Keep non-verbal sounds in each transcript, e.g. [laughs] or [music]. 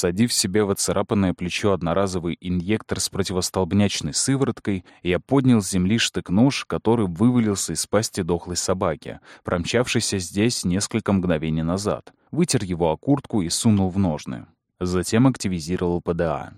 Всадив себе в отцарапанное плечо одноразовый инъектор с противостолбнячной сывороткой, я поднял с земли штык-нож, который вывалился из пасти дохлой собаки, промчавшейся здесь несколько мгновений назад, вытер его о куртку и сунул в ножны. Затем активизировал ПДА.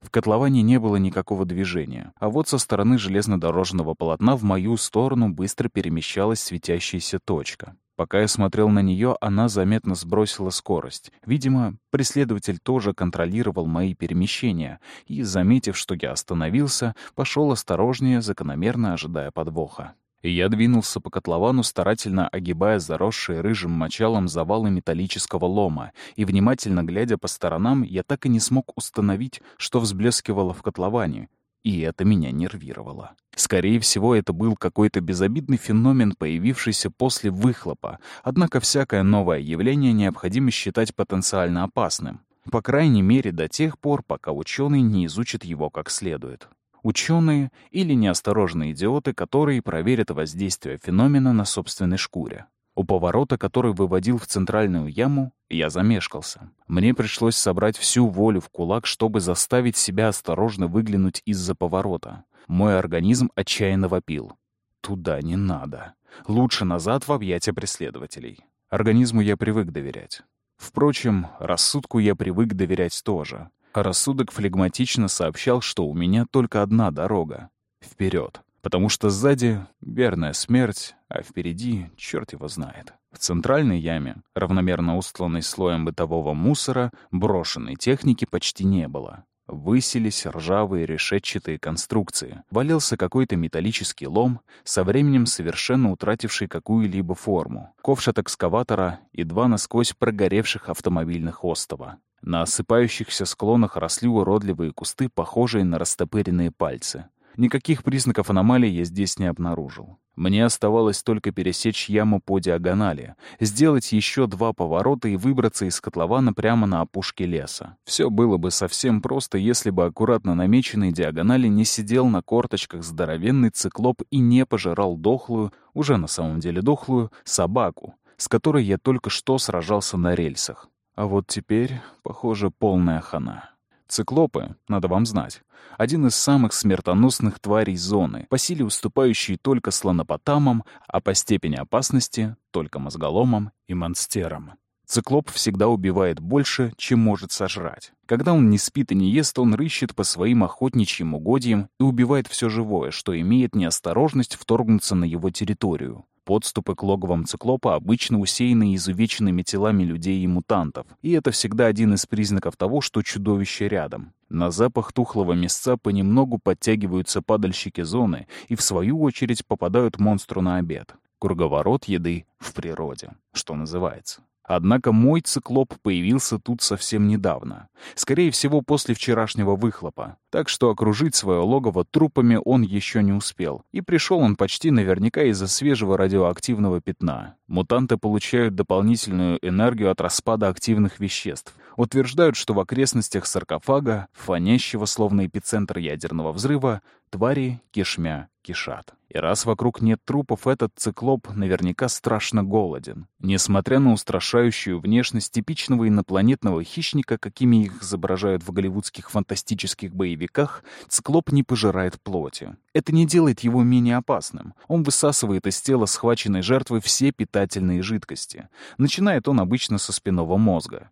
В котловане не было никакого движения, а вот со стороны железнодорожного полотна в мою сторону быстро перемещалась светящаяся точка. Пока я смотрел на нее, она заметно сбросила скорость. Видимо, преследователь тоже контролировал мои перемещения и, заметив, что я остановился, пошел осторожнее, закономерно ожидая подвоха. Я двинулся по котловану, старательно огибая заросшие рыжим мочалом завалы металлического лома, и, внимательно глядя по сторонам, я так и не смог установить, что взблескивало в котловане, и это меня нервировало. Скорее всего, это был какой-то безобидный феномен, появившийся после выхлопа, однако всякое новое явление необходимо считать потенциально опасным. По крайней мере, до тех пор, пока ученый не изучит его как следует. Ученые или неосторожные идиоты, которые проверят воздействие феномена на собственной шкуре. У поворота, который выводил в центральную яму, я замешкался. Мне пришлось собрать всю волю в кулак, чтобы заставить себя осторожно выглянуть из-за поворота. Мой организм отчаянно вопил. Туда не надо. Лучше назад в объятия преследователей. Организму я привык доверять. Впрочем, рассудку я привык доверять тоже. Рассудок флегматично сообщал, что у меня только одна дорога — вперед потому что сзади верная смерть, а впереди черт его знает. В центральной яме, равномерно устланной слоем бытового мусора, брошенной техники почти не было. Высились ржавые решетчатые конструкции. Валился какой-то металлический лом, со временем совершенно утративший какую-либо форму. Ковш от экскаватора и два насквозь прогоревших автомобильных остова. На осыпающихся склонах росли уродливые кусты, похожие на растопыренные пальцы. Никаких признаков аномалии я здесь не обнаружил. Мне оставалось только пересечь яму по диагонали, сделать еще два поворота и выбраться из котлована прямо на опушке леса. Все было бы совсем просто, если бы аккуратно намеченной диагонали не сидел на корточках здоровенный циклоп и не пожирал дохлую, уже на самом деле дохлую, собаку, с которой я только что сражался на рельсах. А вот теперь, похоже, полная хана. Циклопы, надо вам знать, один из самых смертоносных тварей зоны, по силе уступающий только слонопотамам, а по степени опасности — только мозголомам и монстерам. Циклоп всегда убивает больше, чем может сожрать. Когда он не спит и не ест, он рыщет по своим охотничьим угодьям и убивает все живое, что имеет неосторожность вторгнуться на его территорию. Подступы к логовам циклопа обычно усеяны изувеченными телами людей и мутантов, и это всегда один из признаков того, что чудовище рядом. На запах тухлого мясца понемногу подтягиваются падальщики зоны и, в свою очередь, попадают монстру на обед. Круговорот еды в природе, что называется. Однако мой циклоп появился тут совсем недавно. Скорее всего, после вчерашнего выхлопа. Так что окружить свое логово трупами он еще не успел. И пришел он почти наверняка из-за свежего радиоактивного пятна. Мутанты получают дополнительную энергию от распада активных веществ. Утверждают, что в окрестностях саркофага, фонящего словно эпицентр ядерного взрыва, твари кишмя кишат. И раз вокруг нет трупов, этот циклоп наверняка страшно голоден. Несмотря на устрашающую внешность типичного инопланетного хищника, какими их изображают в голливудских фантастических боевиках, циклоп не пожирает плоти. Это не делает его менее опасным. Он высасывает из тела схваченной жертвы все питательные жидкости. Начинает он обычно со спинного мозга.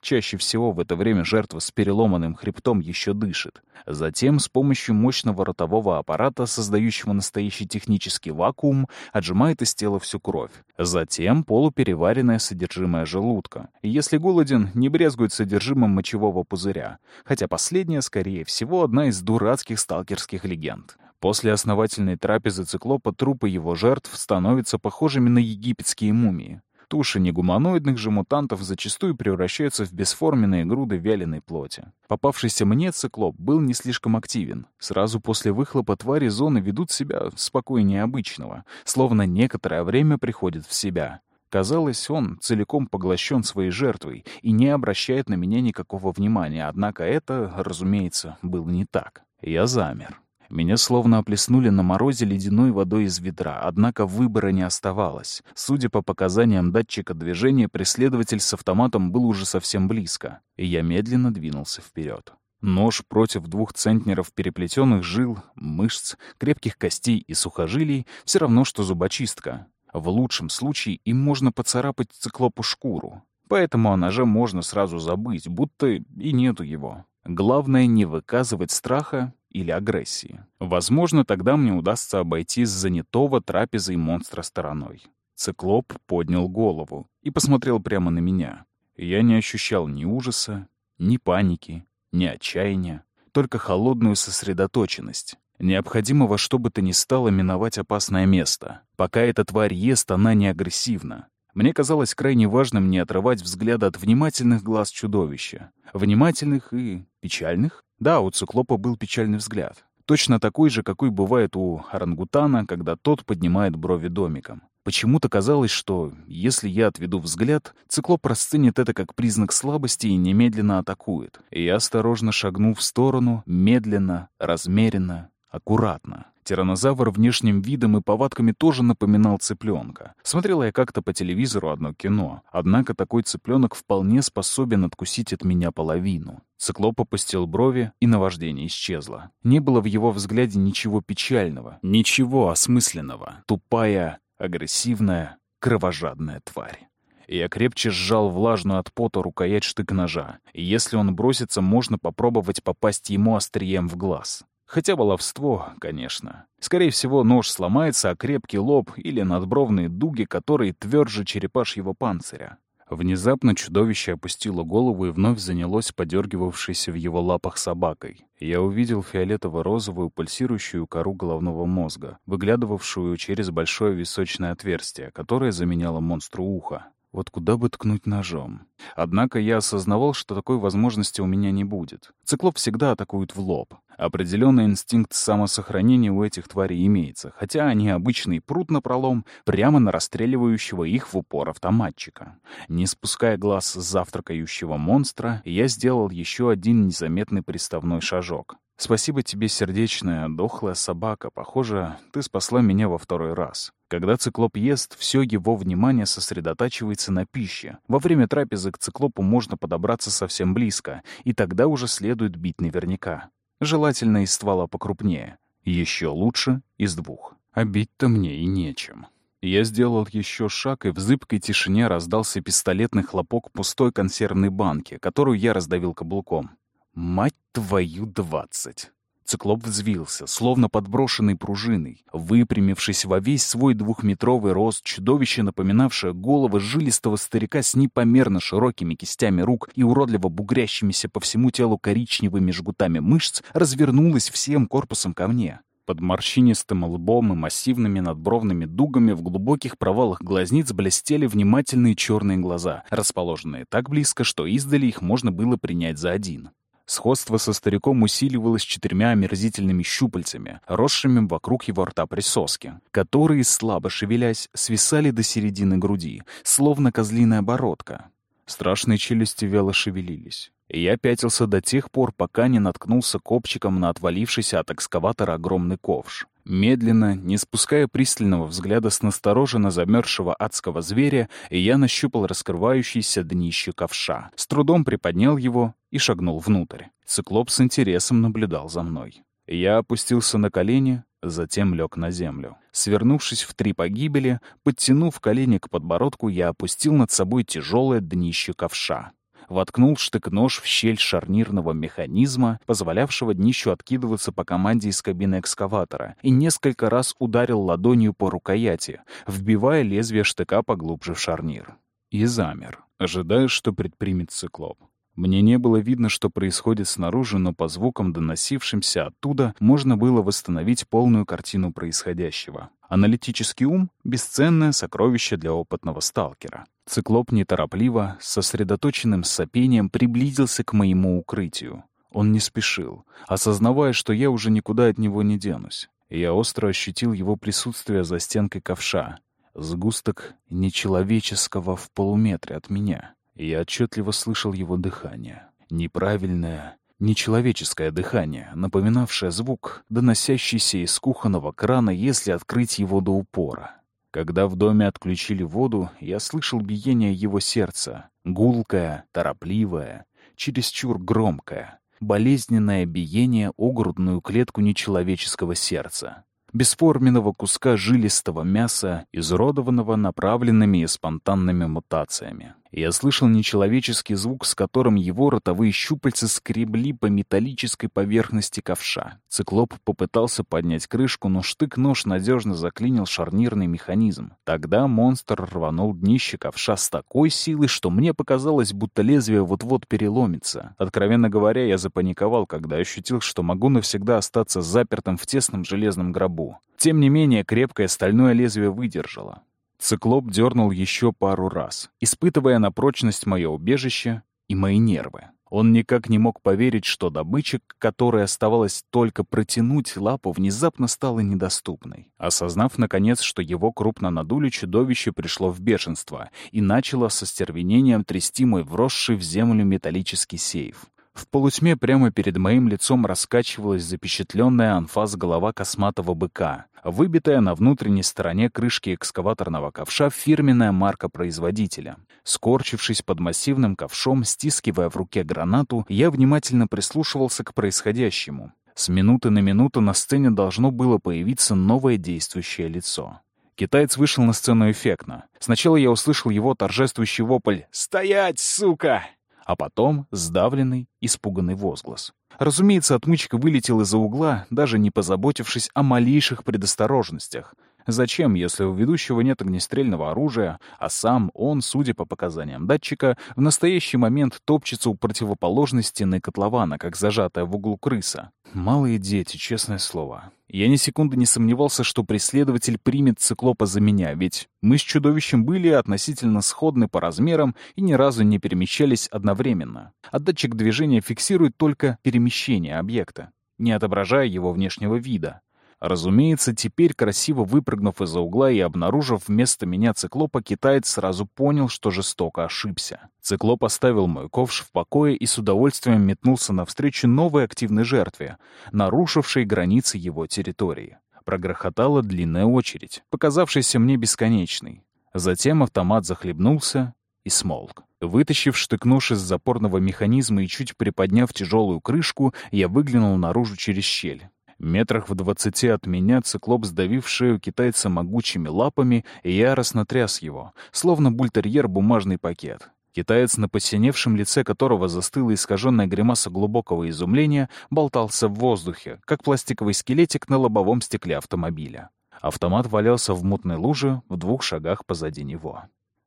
Чаще всего в это время жертва с переломанным хребтом еще дышит. Затем с помощью мощного ротового аппарата, создающего настоящий технический вакуум, отжимает из тела всю кровь. Затем полупереваренное содержимое желудка. Если голоден, не брезгует содержимым мочевого пузыря. Хотя последнее, скорее всего, одна из дурацких сталкерских легенд. После основательной трапезы циклопа трупы его жертв становятся похожими на египетские мумии. Туши негуманоидных же мутантов зачастую превращаются в бесформенные груды вяленой плоти. Попавшийся мне циклоп был не слишком активен. Сразу после выхлопа твари зоны ведут себя спокойнее обычного, словно некоторое время приходят в себя. Казалось, он целиком поглощен своей жертвой и не обращает на меня никакого внимания, однако это, разумеется, было не так. Я замер. Меня словно оплеснули на морозе ледяной водой из ведра, однако выбора не оставалось. Судя по показаниям датчика движения, преследователь с автоматом был уже совсем близко, и я медленно двинулся вперед. Нож против двух центнеров переплетенных жил, мышц, крепких костей и сухожилий — все равно, что зубочистка. В лучшем случае им можно поцарапать циклопу шкуру. Поэтому о ноже можно сразу забыть, будто и нету его. Главное — не выказывать страха или агрессии. Возможно, тогда мне удастся обойти с занятого трапезой монстра стороной. Циклоп поднял голову и посмотрел прямо на меня. Я не ощущал ни ужаса, ни паники, ни отчаяния, только холодную сосредоточенность. Необходимо во что бы то ни стало миновать опасное место. Пока эта тварь ест, она не агрессивна. Мне казалось крайне важным не отрывать взгляда от внимательных глаз чудовища. Внимательных и печальных? Да, у циклопа был печальный взгляд. Точно такой же, какой бывает у орангутана, когда тот поднимает брови домиком. Почему-то казалось, что если я отведу взгляд, циклоп расценит это как признак слабости и немедленно атакует. И я осторожно шагнул в сторону, медленно, размеренно, аккуратно. Тиранозавр внешним видом и повадками тоже напоминал цыпленка. Смотрела я как-то по телевизору одно кино. Однако такой цыпленок вполне способен откусить от меня половину. Циклоп опустил брови, и наваждение исчезло. Не было в его взгляде ничего печального, ничего осмысленного. Тупая, агрессивная, кровожадная тварь. Я крепче сжал влажную от пота рукоять штык-ножа, и если он бросится, можно попробовать попасть ему острием в глаз. Хотя баловство, конечно. Скорее всего, нож сломается, а крепкий лоб или надбровные дуги, которые тверже черепашьего панциря. Внезапно чудовище опустило голову и вновь занялось подергивавшейся в его лапах собакой. Я увидел фиолетово-розовую пульсирующую кору головного мозга, выглядывавшую через большое височное отверстие, которое заменяло монстру ухо. Вот куда бы ткнуть ножом? Однако я осознавал, что такой возможности у меня не будет. Циклоп всегда атакует в лоб. Определенный инстинкт самосохранения у этих тварей имеется, хотя они обычный прут на пролом прямо на расстреливающего их в упор автоматчика. Не спуская глаз с завтракающего монстра, я сделал еще один незаметный приставной шажок. Спасибо тебе, сердечная, дохлая собака. Похоже, ты спасла меня во второй раз. Когда циклоп ест, все его внимание сосредотачивается на пище. Во время трапезы к циклопу можно подобраться совсем близко, и тогда уже следует бить наверняка. Желательно из ствола покрупнее. Еще лучше из двух. А бить-то мне и нечем. Я сделал еще шаг, и в зыбкой тишине раздался пистолетный хлопок пустой консервной банки, которую я раздавил каблуком. «Мать твою двадцать!» Циклоп взвился, словно подброшенный пружиной. Выпрямившись во весь свой двухметровый рост, чудовище, напоминавшее голову жилистого старика с непомерно широкими кистями рук и уродливо бугрящимися по всему телу коричневыми жгутами мышц, развернулось всем корпусом ко мне. Под морщинистым лбом и массивными надбровными дугами в глубоких провалах глазниц блестели внимательные черные глаза, расположенные так близко, что издали их можно было принять за один. Сходство со стариком усиливалось четырьмя омерзительными щупальцами, росшими вокруг его рта присоски, которые, слабо шевелясь, свисали до середины груди, словно козлиная бородка. Страшные челюсти вяло шевелились. Я пятился до тех пор, пока не наткнулся копчиком на отвалившийся от экскаватора огромный ковш. Медленно, не спуская пристального взгляда с настороженно замерзшего адского зверя, я нащупал раскрывающийся днище ковша, с трудом приподнял его и шагнул внутрь. Циклоп с интересом наблюдал за мной. Я опустился на колени, затем лег на землю. Свернувшись в три погибели, подтянув колени к подбородку, я опустил над собой тяжелое днище ковша воткнул штык-нож в щель шарнирного механизма, позволявшего днищу откидываться по команде из кабины экскаватора, и несколько раз ударил ладонью по рукояти, вбивая лезвие штыка поглубже в шарнир. И замер, ожидая, что предпримет циклоп. Мне не было видно, что происходит снаружи, но по звукам, доносившимся оттуда, можно было восстановить полную картину происходящего. Аналитический ум — бесценное сокровище для опытного сталкера. Циклоп неторопливо, сосредоточенным сопением приблизился к моему укрытию. Он не спешил, осознавая, что я уже никуда от него не денусь. Я остро ощутил его присутствие за стенкой ковша. Сгусток нечеловеческого в полуметре от меня. Я отчетливо слышал его дыхание. Неправильное, Нечеловеческое дыхание, напоминавшее звук, доносящийся из кухонного крана, если открыть его до упора. Когда в доме отключили воду, я слышал биение его сердца. Гулкое, торопливое, чересчур громкое. Болезненное биение о грудную клетку нечеловеческого сердца бесформенного куска жилистого мяса, изуродованного направленными и спонтанными мутациями. Я слышал нечеловеческий звук, с которым его ротовые щупальца скребли по металлической поверхности ковша. Циклоп попытался поднять крышку, но штык-нож надежно заклинил шарнирный механизм. Тогда монстр рванул днище ковша с такой силой, что мне показалось, будто лезвие вот-вот переломится. Откровенно говоря, я запаниковал, когда ощутил, что могу навсегда остаться запертым в тесном железном гробу. Тем не менее, крепкое стальное лезвие выдержало. Циклоп дернул еще пару раз, испытывая на прочность мое убежище и мои нервы. Он никак не мог поверить, что добыча, которой оставалось только протянуть лапу, внезапно стала недоступной. Осознав, наконец, что его крупно надули, чудовище пришло в бешенство и начало со стервенением трясти мой вросший в землю металлический сейф. В полутьме прямо перед моим лицом раскачивалась запечатленная анфас голова косматого быка, выбитая на внутренней стороне крышки экскаваторного ковша фирменная марка производителя. Скорчившись под массивным ковшом, стискивая в руке гранату, я внимательно прислушивался к происходящему. С минуты на минуту на сцене должно было появиться новое действующее лицо. Китаец вышел на сцену эффектно. Сначала я услышал его торжествующий вопль «Стоять, сука!» А потом сдавленный, испуганный возглас. Разумеется, отмычка вылетел из-за угла, даже не позаботившись о малейших предосторожностях. Зачем, если у ведущего нет огнестрельного оружия, а сам он, судя по показаниям датчика, в настоящий момент топчется у противоположной стены котлована, как зажатая в углу крыса? Малые дети, честное слово. Я ни секунды не сомневался, что преследователь примет циклопа за меня, ведь мы с чудовищем были относительно сходны по размерам и ни разу не перемещались одновременно. А датчик движения фиксирует только перемещение объекта, не отображая его внешнего вида. Разумеется, теперь, красиво выпрыгнув из-за угла и обнаружив вместо меня циклопа, китаец сразу понял, что жестоко ошибся. Циклоп оставил мой ковш в покое и с удовольствием метнулся навстречу новой активной жертве, нарушившей границы его территории. Прогрохотала длинная очередь, показавшаяся мне бесконечной. Затем автомат захлебнулся и смолк. Вытащив штык-нож из запорного механизма и чуть приподняв тяжелую крышку, я выглянул наружу через щель. Метрах в двадцати от меня циклоп, сдавив шею китайца могучими лапами, яростно тряс его, словно бультерьер бумажный пакет. Китаец, на посиневшем лице которого застыла искаженная гримаса глубокого изумления, болтался в воздухе, как пластиковый скелетик на лобовом стекле автомобиля. Автомат валялся в мутной луже в двух шагах позади него.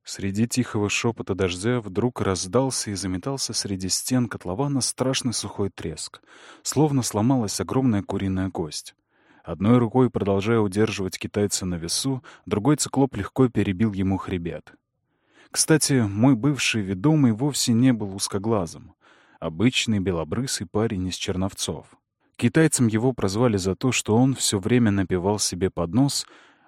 Среди тихого шепота дождя вдруг раздался и заметался среди стен котлована страшный сухой треск, словно сломалась огромная куриная кость. Одной рукой, продолжая удерживать китайца на весу, другой циклоп легко перебил ему хребет. Кстати, мой бывший ведомый вовсе не был узкоглазым. Обычный белобрысый парень из Черновцов. Китайцам его прозвали за то, что он все время напевал себе под нос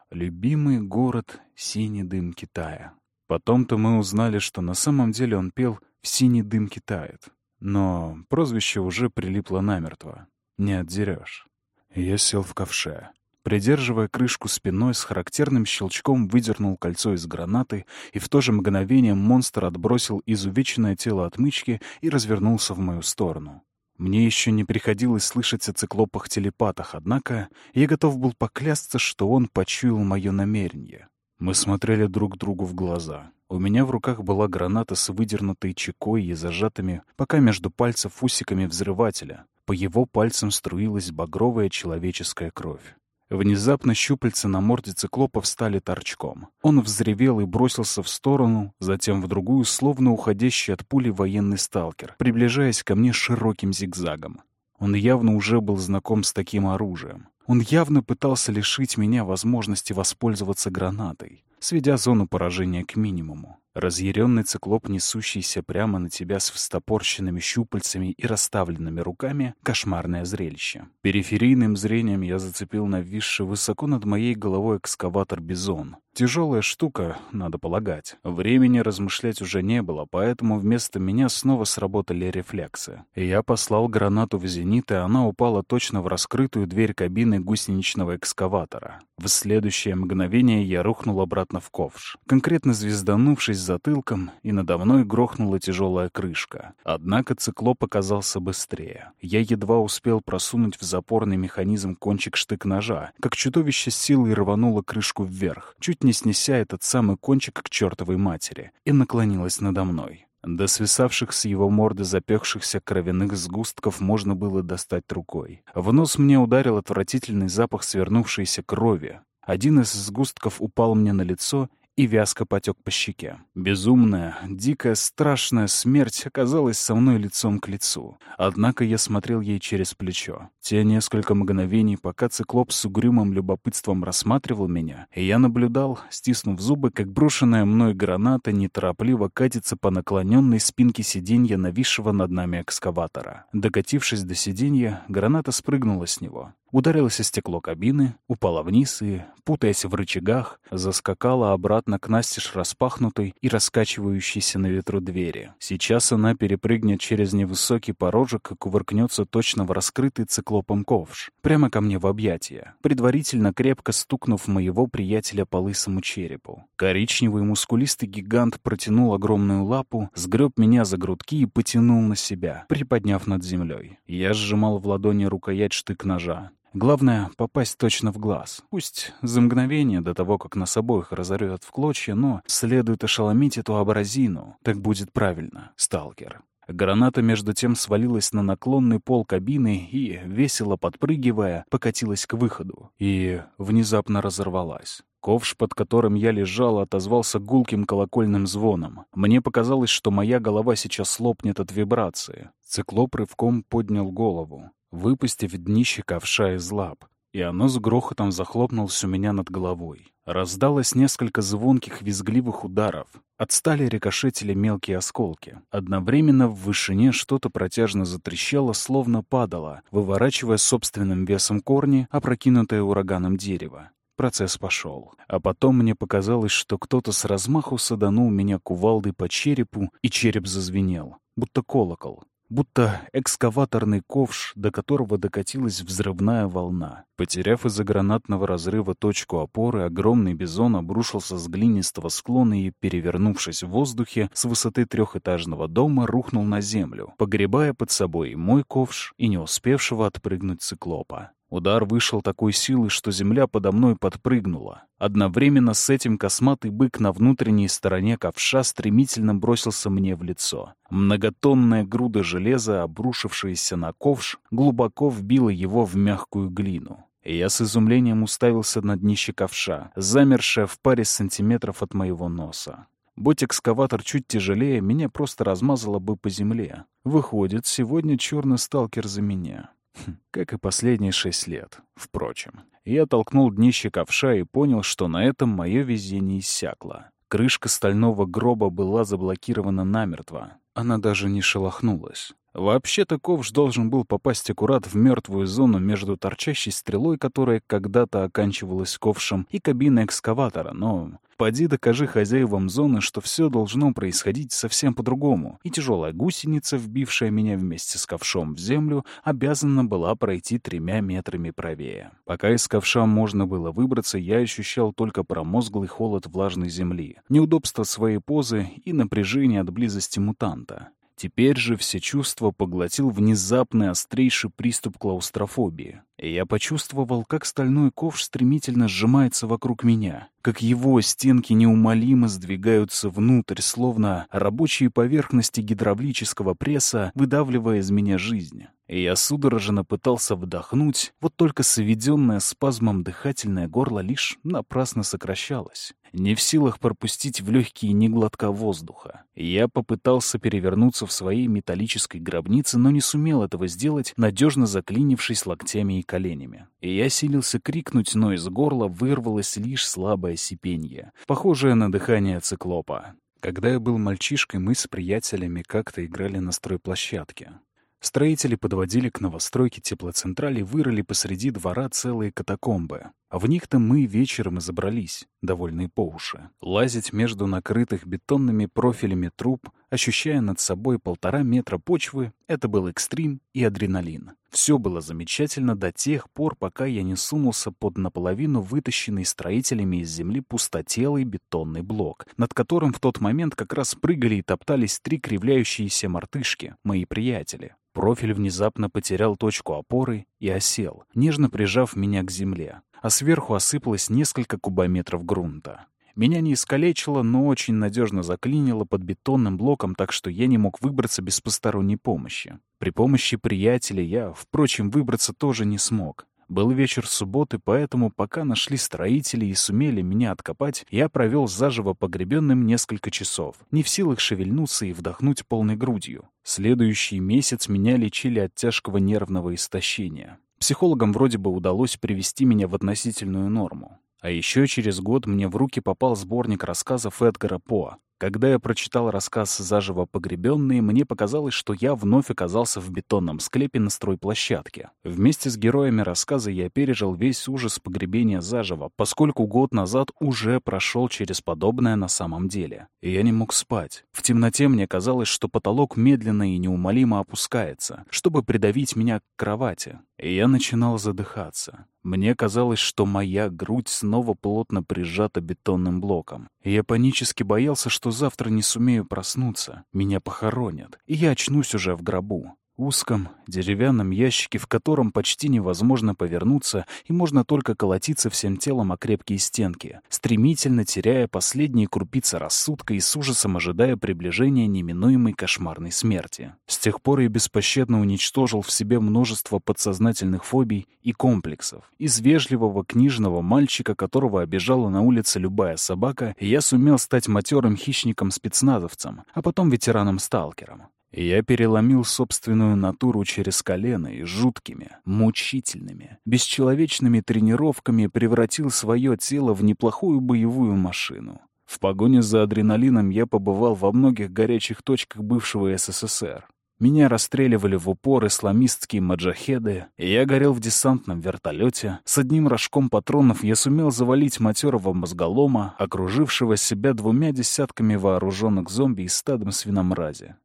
«Любимый город, синий дым Китая». Потом-то мы узнали, что на самом деле он пел «В синий дым китает». Но прозвище уже прилипло намертво. Не отдерешь. Я сел в ковше. Придерживая крышку спиной, с характерным щелчком выдернул кольцо из гранаты, и в то же мгновение монстр отбросил изувеченное тело отмычки и развернулся в мою сторону. Мне еще не приходилось слышать о циклопах-телепатах, однако я готов был поклясться, что он почуял мое намерение. Мы смотрели друг другу в глаза. У меня в руках была граната с выдернутой чекой и зажатыми пока между пальцев усиками взрывателя. По его пальцам струилась багровая человеческая кровь. Внезапно щупальца на морде циклопа встали торчком. Он взревел и бросился в сторону, затем в другую, словно уходящий от пули военный сталкер, приближаясь ко мне широким зигзагом. Он явно уже был знаком с таким оружием. Он явно пытался лишить меня возможности воспользоваться гранатой, сведя зону поражения к минимуму. Разъяренный циклоп, несущийся прямо на тебя с встопорщенными щупальцами и расставленными руками — кошмарное зрелище. Периферийным зрением я зацепил нависший высоко над моей головой экскаватор «Бизон». Тяжелая штука, надо полагать. Времени размышлять уже не было, поэтому вместо меня снова сработали рефлексы. Я послал гранату в зенит, и она упала точно в раскрытую дверь кабины гусеничного экскаватора. В следующее мгновение я рухнул обратно в ковш, конкретно звезданувшись затылком, и надо мной грохнула тяжелая крышка. Однако циклоп оказался быстрее. Я едва успел просунуть в запорный механизм кончик штык-ножа, как чудовище силой рвануло крышку вверх, чуть не снеся этот самый кончик к чертовой матери, и наклонилась надо мной. До свисавших с его морды запекшихся кровяных сгустков можно было достать рукой. В нос мне ударил отвратительный запах свернувшейся крови. Один из сгустков упал мне на лицо, и вязко потек по щеке. Безумная, дикая, страшная смерть оказалась со мной лицом к лицу. Однако я смотрел ей через плечо. Те несколько мгновений, пока циклоп с угрюмым любопытством рассматривал меня, я наблюдал, стиснув зубы, как брошенная мной граната неторопливо катится по наклоненной спинке сиденья нависшего над нами экскаватора. Докатившись до сиденья, граната спрыгнула с него. Ударилось о стекло кабины, упала вниз и, путаясь в рычагах, заскакала обратно к настежь распахнутой и раскачивающейся на ветру двери. Сейчас она перепрыгнет через невысокий порожек и кувыркнется точно в раскрытый циклопом ковш, прямо ко мне в объятия, предварительно крепко стукнув моего приятеля по лысому черепу. Коричневый мускулистый гигант протянул огромную лапу, сгреб меня за грудки и потянул на себя, приподняв над землей. Я сжимал в ладони рукоять штык-ножа. Главное — попасть точно в глаз. Пусть за мгновение до того, как нас обоих разорвет в клочья, но следует ошеломить эту абразину. Так будет правильно, сталкер. Граната между тем свалилась на наклонный пол кабины и, весело подпрыгивая, покатилась к выходу. И внезапно разорвалась. Ковш, под которым я лежал, отозвался гулким колокольным звоном. Мне показалось, что моя голова сейчас лопнет от вибрации. Циклоп рывком поднял голову выпустив днище ковша из лап, и оно с грохотом захлопнулось у меня над головой. Раздалось несколько звонких визгливых ударов. Отстали рикошетили мелкие осколки. Одновременно в вышине что-то протяжно затрещало, словно падало, выворачивая собственным весом корни, опрокинутое ураганом дерево. Процесс пошел. А потом мне показалось, что кто-то с размаху саданул меня кувалдой по черепу, и череп зазвенел, будто колокол будто экскаваторный ковш, до которого докатилась взрывная волна. Потеряв из-за гранатного разрыва точку опоры, огромный бизон обрушился с глинистого склона и, перевернувшись в воздухе, с высоты трехэтажного дома рухнул на землю, погребая под собой мой ковш и не успевшего отпрыгнуть циклопа. Удар вышел такой силой, что земля подо мной подпрыгнула. Одновременно с этим косматый бык на внутренней стороне ковша стремительно бросился мне в лицо. Многотонная груда железа, обрушившаяся на ковш, глубоко вбила его в мягкую глину. Я с изумлением уставился на днище ковша, замершее в паре сантиметров от моего носа. Будь экскаватор чуть тяжелее, меня просто размазало бы по земле. Выходит, сегодня черный сталкер за меня. [laughs] Как и последние шесть лет, впрочем. Я толкнул днище ковша и понял, что на этом мое везение иссякло. Крышка стального гроба была заблокирована намертво. Она даже не шелохнулась. Вообще-то ковш должен был попасть аккурат в мертвую зону между торчащей стрелой, которая когда-то оканчивалась ковшем, и кабиной экскаватора, но поди докажи хозяевам зоны, что все должно происходить совсем по-другому, и тяжелая гусеница, вбившая меня вместе с ковшом в землю, обязана была пройти тремя метрами правее. Пока из ковша можно было выбраться, я ощущал только промозглый холод влажной земли, неудобство своей позы и напряжение от близости мутанта. Теперь же все чувства поглотил внезапный острейший приступ клаустрофобии. И я почувствовал, как стальной ковш стремительно сжимается вокруг меня, как его стенки неумолимо сдвигаются внутрь, словно рабочие поверхности гидравлического пресса, выдавливая из меня жизнь. И я судорожно пытался вдохнуть, вот только соведенное спазмом дыхательное горло лишь напрасно сокращалось. Не в силах пропустить в легкие ни глотка воздуха. Я попытался перевернуться в своей металлической гробнице, но не сумел этого сделать, надежно заклинившись локтями и коленями. И я силился крикнуть, но из горла вырвалось лишь слабое сипенье, похожее на дыхание циклопа. Когда я был мальчишкой, мы с приятелями как-то играли на стройплощадке. Строители подводили к новостройке теплоцентрали и вырыли посреди двора целые катакомбы. А в них-то мы вечером и забрались, довольные по уши. Лазить между накрытых бетонными профилями труб, ощущая над собой полтора метра почвы, это был экстрим и адреналин. Все было замечательно до тех пор, пока я не сунулся под наполовину вытащенный строителями из земли пустотелый бетонный блок, над которым в тот момент как раз прыгали и топтались три кривляющиеся мартышки, мои приятели. Профиль внезапно потерял точку опоры и осел, нежно прижав меня к земле а сверху осыпалось несколько кубометров грунта. Меня не искалечило, но очень надежно заклинило под бетонным блоком, так что я не мог выбраться без посторонней помощи. При помощи приятеля я, впрочем, выбраться тоже не смог. Был вечер субботы, поэтому пока нашли строители и сумели меня откопать, я провел заживо погребенным несколько часов, не в силах шевельнуться и вдохнуть полной грудью. Следующий месяц меня лечили от тяжкого нервного истощения. Психологам вроде бы удалось привести меня в относительную норму. А еще через год мне в руки попал сборник рассказов Эдгара По когда я прочитал рассказ «Заживо погребенные», мне показалось, что я вновь оказался в бетонном склепе на стройплощадке. Вместе с героями рассказа я пережил весь ужас погребения заживо, поскольку год назад уже прошел через подобное на самом деле. И я не мог спать. В темноте мне казалось, что потолок медленно и неумолимо опускается, чтобы придавить меня к кровати. И я начинал задыхаться. Мне казалось, что моя грудь снова плотно прижата бетонным блоком. Я панически боялся, что завтра не сумею проснуться, меня похоронят, и я очнусь уже в гробу узком деревянном ящике, в котором почти невозможно повернуться и можно только колотиться всем телом о крепкие стенки, стремительно теряя последние крупицы рассудка и с ужасом ожидая приближения неминуемой кошмарной смерти. С тех пор я беспощадно уничтожил в себе множество подсознательных фобий и комплексов. Из вежливого книжного мальчика, которого обижала на улице любая собака, я сумел стать матерым хищником-спецназовцем, а потом ветераном-сталкером. Я переломил собственную натуру через колено и жуткими, мучительными, бесчеловечными тренировками превратил свое тело в неплохую боевую машину. В погоне за адреналином я побывал во многих горячих точках бывшего СССР. Меня расстреливали в упор исламистские маджахеды, и я горел в десантном вертолете. С одним рожком патронов я сумел завалить матерого мозголома, окружившего себя двумя десятками вооруженных зомби и стадом свиномрази.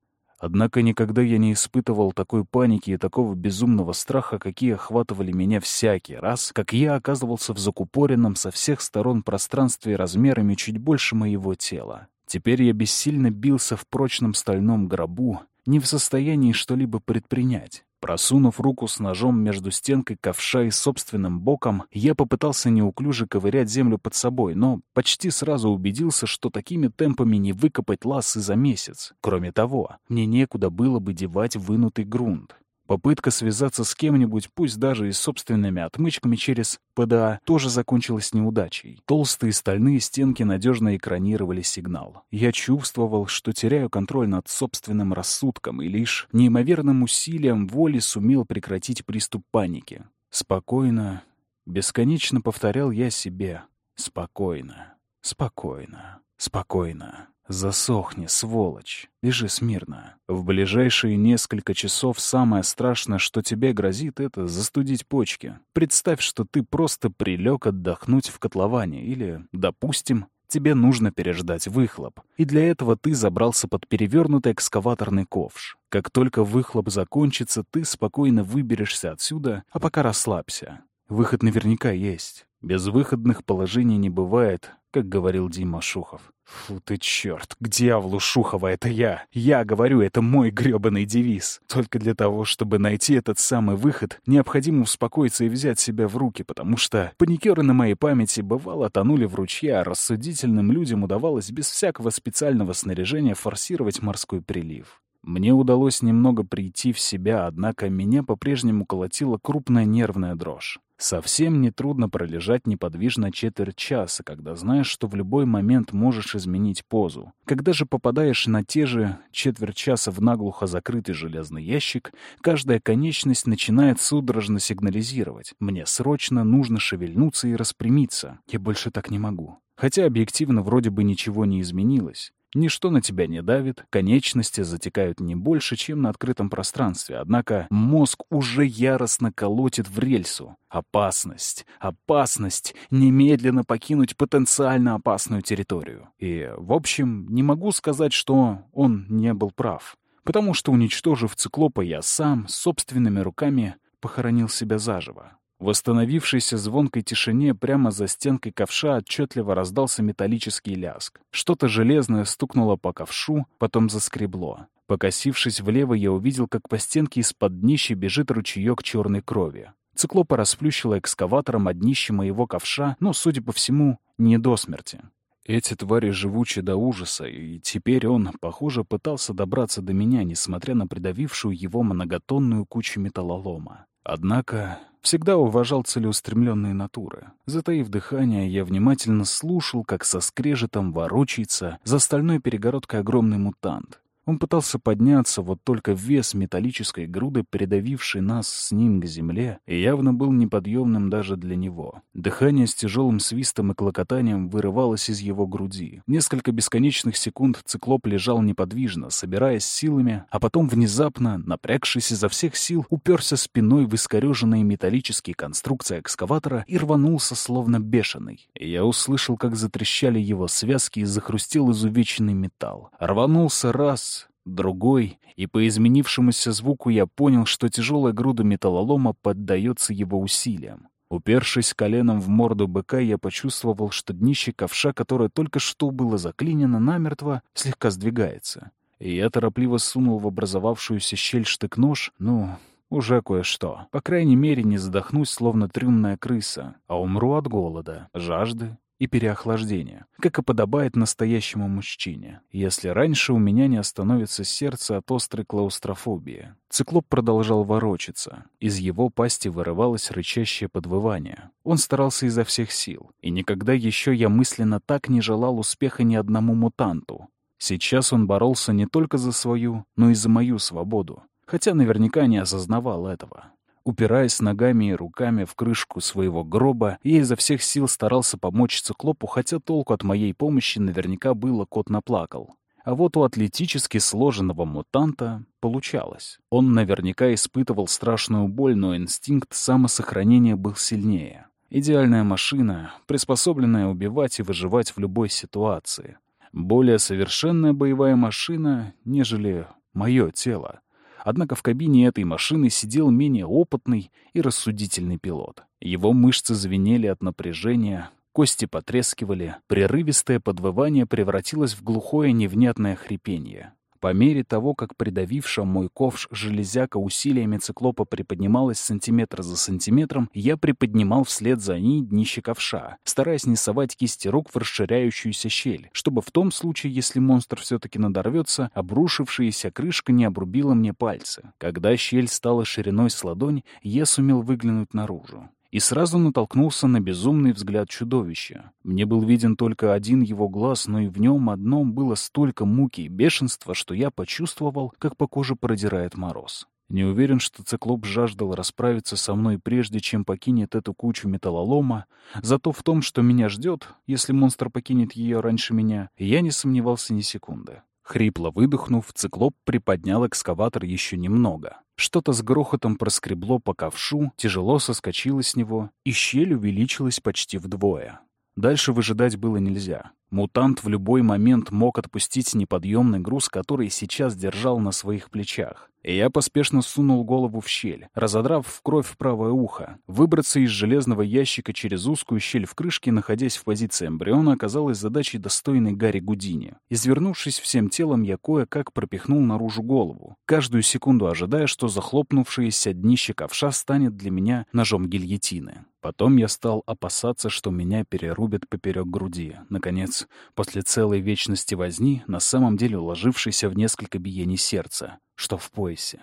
Однако никогда я не испытывал такой паники и такого безумного страха, какие охватывали меня всякий раз, как я оказывался в закупоренном со всех сторон пространстве размерами чуть больше моего тела. Теперь я бессильно бился в прочном стальном гробу, не в состоянии что-либо предпринять. Просунув руку с ножом между стенкой ковша и собственным боком, я попытался неуклюже ковырять землю под собой, но почти сразу убедился, что такими темпами не выкопать ласы за месяц. Кроме того, мне некуда было бы девать вынутый грунт. Попытка связаться с кем-нибудь, пусть даже и с собственными отмычками через ПДА, тоже закончилась неудачей. Толстые стальные стенки надежно экранировали сигнал. Я чувствовал, что теряю контроль над собственным рассудком и лишь неимоверным усилием воли сумел прекратить приступ паники. Спокойно, бесконечно повторял я себе. Спокойно, спокойно, спокойно. Засохни, сволочь. Лежи смирно. В ближайшие несколько часов самое страшное, что тебе грозит, это застудить почки. Представь, что ты просто прилег отдохнуть в котловане или, допустим, тебе нужно переждать выхлоп. И для этого ты забрался под перевернутый экскаваторный ковш. Как только выхлоп закончится, ты спокойно выберешься отсюда, а пока расслабься. Выход наверняка есть. Безвыходных положений не бывает, как говорил Дима Шухов. Фу ты черт, к дьяволу Шухова, это я. Я говорю, это мой грёбаный девиз. Только для того, чтобы найти этот самый выход, необходимо успокоиться и взять себя в руки, потому что паникеры на моей памяти бывало тонули в ручье, а рассудительным людям удавалось без всякого специального снаряжения форсировать морской прилив. Мне удалось немного прийти в себя, однако меня по-прежнему колотила крупная нервная дрожь. Совсем нетрудно пролежать неподвижно четверть часа, когда знаешь, что в любой момент можешь изменить позу. Когда же попадаешь на те же четверть часа в наглухо закрытый железный ящик, каждая конечность начинает судорожно сигнализировать. Мне срочно нужно шевельнуться и распрямиться. Я больше так не могу. Хотя объективно вроде бы ничего не изменилось. Ничто на тебя не давит, конечности затекают не больше, чем на открытом пространстве, однако мозг уже яростно колотит в рельсу. Опасность, опасность, немедленно покинуть потенциально опасную территорию. И, в общем, не могу сказать, что он не был прав. Потому что, уничтожив циклопа, я сам, собственными руками, похоронил себя заживо. В восстановившейся звонкой тишине прямо за стенкой ковша отчетливо раздался металлический ляск. Что-то железное стукнуло по ковшу, потом заскребло. Покосившись влево, я увидел, как по стенке из-под днища бежит ручеек черной крови. Циклопа расплющило экскаватором от днища моего ковша, но, судя по всему, не до смерти. Эти твари живучи до ужаса, и теперь он, похоже, пытался добраться до меня, несмотря на придавившую его многотонную кучу металлолома. Однако всегда уважал целеустремленные натуры. Затаив дыхание, я внимательно слушал, как со скрежетом ворочается за стальной перегородкой огромный мутант. Он пытался подняться, вот только вес металлической груды, придавивший нас с ним к земле, явно был неподъемным даже для него. Дыхание с тяжелым свистом и клокотанием вырывалось из его груди. Несколько бесконечных секунд циклоп лежал неподвижно, собираясь силами, а потом внезапно, напрягшись изо всех сил, уперся спиной в искореженные металлические конструкции экскаватора и рванулся, словно бешеный. Я услышал, как затрещали его связки и захрустел изувеченный металл. Рванулся раз, другой, и по изменившемуся звуку я понял, что тяжелая груда металлолома поддается его усилиям. Упершись коленом в морду быка, я почувствовал, что днище ковша, которое только что было заклинено намертво, слегка сдвигается. И я торопливо сунул в образовавшуюся щель штык-нож, ну, уже кое-что. По крайней мере, не задохнусь, словно трюмная крыса, а умру от голода, жажды и переохлаждения, как и подобает настоящему мужчине, если раньше у меня не остановится сердце от острой клаустрофобии. Циклоп продолжал ворочаться. Из его пасти вырывалось рычащее подвывание. Он старался изо всех сил, и никогда еще я мысленно так не желал успеха ни одному мутанту. Сейчас он боролся не только за свою, но и за мою свободу, хотя наверняка не осознавал этого. Упираясь ногами и руками в крышку своего гроба, я изо всех сил старался помочь циклопу, хотя толку от моей помощи наверняка было, кот наплакал. А вот у атлетически сложенного мутанта получалось. Он наверняка испытывал страшную боль, но инстинкт самосохранения был сильнее. Идеальная машина, приспособленная убивать и выживать в любой ситуации. Более совершенная боевая машина, нежели мое тело. Однако в кабине этой машины сидел менее опытный и рассудительный пилот. Его мышцы звенели от напряжения, кости потрескивали, прерывистое подвывание превратилось в глухое невнятное хрипение. По мере того, как придавившая мой ковш железяка усилиями циклопа приподнималась сантиметр за сантиметром, я приподнимал вслед за ней днище ковша, стараясь не совать кисти рук в расширяющуюся щель, чтобы в том случае, если монстр все-таки надорвется, обрушившаяся крышка не обрубила мне пальцы. Когда щель стала шириной с ладонь, я сумел выглянуть наружу и сразу натолкнулся на безумный взгляд чудовища. Мне был виден только один его глаз, но и в нем одном было столько муки и бешенства, что я почувствовал, как по коже продирает мороз. Не уверен, что циклоп жаждал расправиться со мной прежде, чем покинет эту кучу металлолома, зато в том, что меня ждет, если монстр покинет ее раньше меня, я не сомневался ни секунды. Хрипло выдохнув, циклоп приподнял экскаватор еще немного. Что-то с грохотом проскребло по ковшу, тяжело соскочило с него, и щель увеличилась почти вдвое. Дальше выжидать было нельзя. Мутант в любой момент мог отпустить неподъемный груз, который сейчас держал на своих плечах. И я поспешно сунул голову в щель, разодрав в кровь правое ухо. Выбраться из железного ящика через узкую щель в крышке, находясь в позиции эмбриона, оказалось задачей достойной Гарри Гудини. Извернувшись всем телом, я кое-как пропихнул наружу голову, каждую секунду ожидая, что захлопнувшееся днище ковша станет для меня ножом гильотины. Потом я стал опасаться, что меня перерубят поперек груди. Наконец, после целой вечности возни, на самом деле уложившейся в несколько биений сердца что в поясе.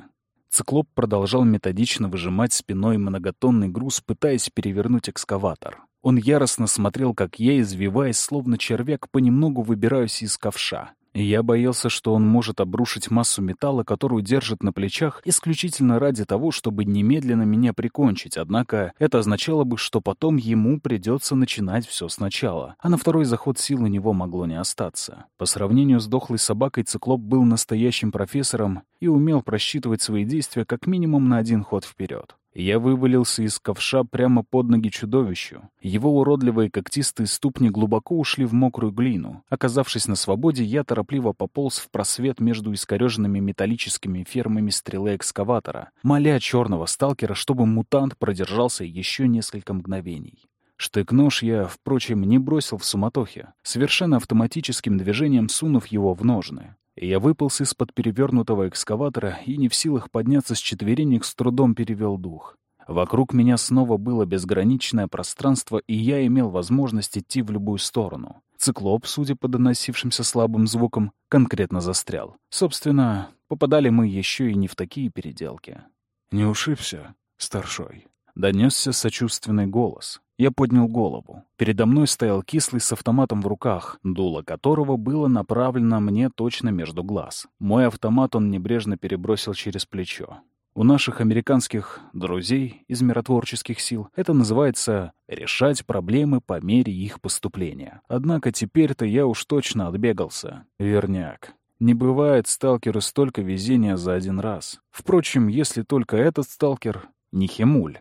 Циклоп продолжал методично выжимать спиной многотонный груз, пытаясь перевернуть экскаватор. Он яростно смотрел, как я, извиваясь, словно червяк, понемногу выбираюсь из ковша. И я боялся, что он может обрушить массу металла, которую держит на плечах, исключительно ради того, чтобы немедленно меня прикончить. Однако это означало бы, что потом ему придется начинать все сначала. А на второй заход сил у него могло не остаться. По сравнению с дохлой собакой, циклоп был настоящим профессором и умел просчитывать свои действия как минимум на один ход вперед. Я вывалился из ковша прямо под ноги чудовищу. Его уродливые когтистые ступни глубоко ушли в мокрую глину. Оказавшись на свободе, я торопливо пополз в просвет между искореженными металлическими фермами стрелы экскаватора, моля черного сталкера, чтобы мутант продержался еще несколько мгновений. Штык-нож я, впрочем, не бросил в суматохе, совершенно автоматическим движением сунув его в ножны. Я выполз из-под перевернутого экскаватора и не в силах подняться с четверенек с трудом перевел дух. Вокруг меня снова было безграничное пространство, и я имел возможность идти в любую сторону. Циклоп, судя по доносившимся слабым звукам, конкретно застрял. Собственно, попадали мы еще и не в такие переделки. «Не ушибся, старшой?» Донесся сочувственный голос. Я поднял голову. Передо мной стоял кислый с автоматом в руках, дуло которого было направлено мне точно между глаз. Мой автомат он небрежно перебросил через плечо. У наших американских друзей из миротворческих сил это называется «решать проблемы по мере их поступления». Однако теперь-то я уж точно отбегался. Верняк. Не бывает сталкеру столько везения за один раз. Впрочем, если только этот сталкер не хемуль.